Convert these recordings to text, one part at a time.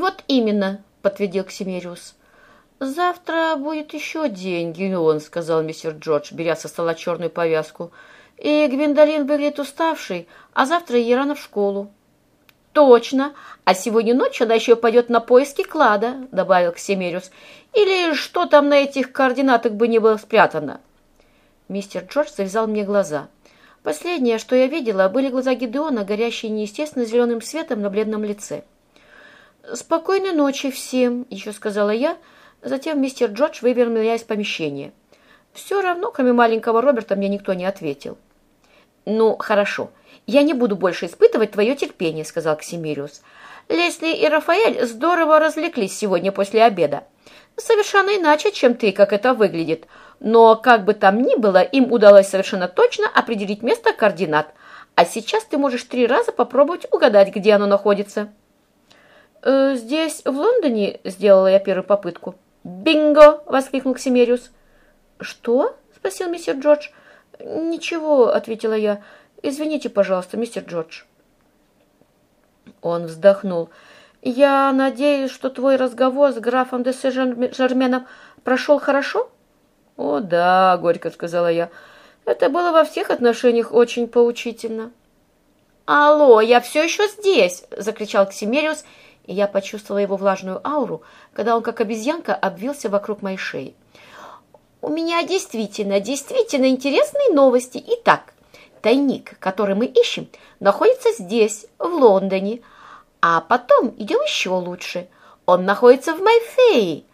Вот именно, подтвердил Ксимериус. «Завтра будет еще день, Гион», — сказал мистер Джордж, беря со стола черную повязку. «И Гвиндолин выглядит уставший, а завтра ей рано в школу». «Точно! А сегодня ночью она еще пойдет на поиски клада», — добавил Ксимериус. «Или что там на этих координатах бы не было спрятано?» Мистер Джордж завязал мне глаза. Последнее, что я видела, были глаза Гидеона, горящие неестественно зеленым светом на бледном лице. «Спокойной ночи всем», — еще сказала я. Затем мистер Джордж вывел меня из помещения. Все равно, кроме маленького Роберта, мне никто не ответил. «Ну, хорошо. Я не буду больше испытывать твое терпение», — сказал Ксимириус. «Лесли и Рафаэль здорово развлеклись сегодня после обеда. Совершенно иначе, чем ты, как это выглядит. Но, как бы там ни было, им удалось совершенно точно определить место координат. А сейчас ты можешь три раза попробовать угадать, где оно находится». «Э, «Здесь, в Лондоне?» — сделала я первую попытку. «Бинго!» — воскликнул Ксимериус. «Что?» — спросил мистер Джордж. «Ничего», — ответила я. «Извините, пожалуйста, мистер Джордж». Он вздохнул. «Я надеюсь, что твой разговор с графом де Сен-Жерменом прошел хорошо?» «О, да», — горько сказала я. «Это было во всех отношениях очень поучительно». «Алло, я все еще здесь!» — закричал Ксимериус и я почувствовала его влажную ауру, когда он, как обезьянка, обвился вокруг моей шеи. «У меня действительно, действительно интересные новости. Итак, тайник, который мы ищем, находится здесь, в Лондоне. А потом идем еще лучше. Он находится в Майфее,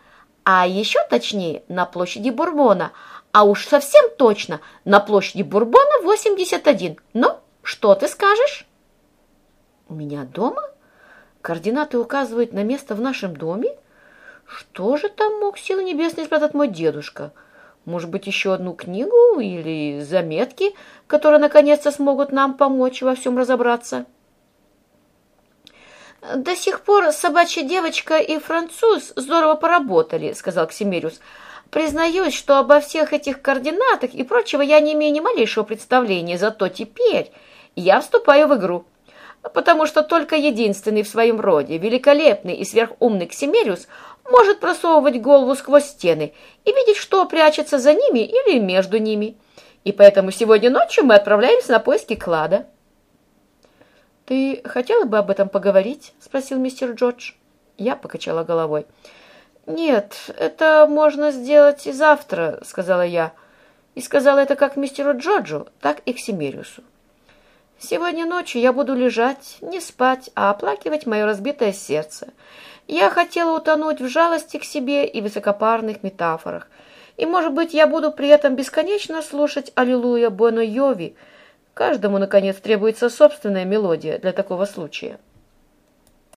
а еще точнее на площади Бурбона, а уж совсем точно на площади Бурбона 81. Ну, что ты скажешь?» «У меня дома?» Координаты указывают на место в нашем доме? Что же там мог силы небесной спрятать мой дедушка? Может быть, еще одну книгу или заметки, которые наконец-то смогут нам помочь во всем разобраться? «До сих пор собачья девочка и француз здорово поработали», — сказал Ксимериус. «Признаюсь, что обо всех этих координатах и прочего я не имею ни малейшего представления, зато теперь я вступаю в игру потому что только единственный в своем роде, великолепный и сверхумный Ксимериус может просовывать голову сквозь стены и видеть, что прячется за ними или между ними. И поэтому сегодня ночью мы отправляемся на поиски клада. «Ты хотела бы об этом поговорить?» – спросил мистер Джордж. Я покачала головой. «Нет, это можно сделать и завтра», – сказала я. И сказала это как мистеру Джорджу, так и к. Сегодня ночью я буду лежать, не спать, а оплакивать мое разбитое сердце. Я хотела утонуть в жалости к себе и высокопарных метафорах. И, может быть, я буду при этом бесконечно слушать «Аллилуйя, Боно Йови». Каждому, наконец, требуется собственная мелодия для такого случая.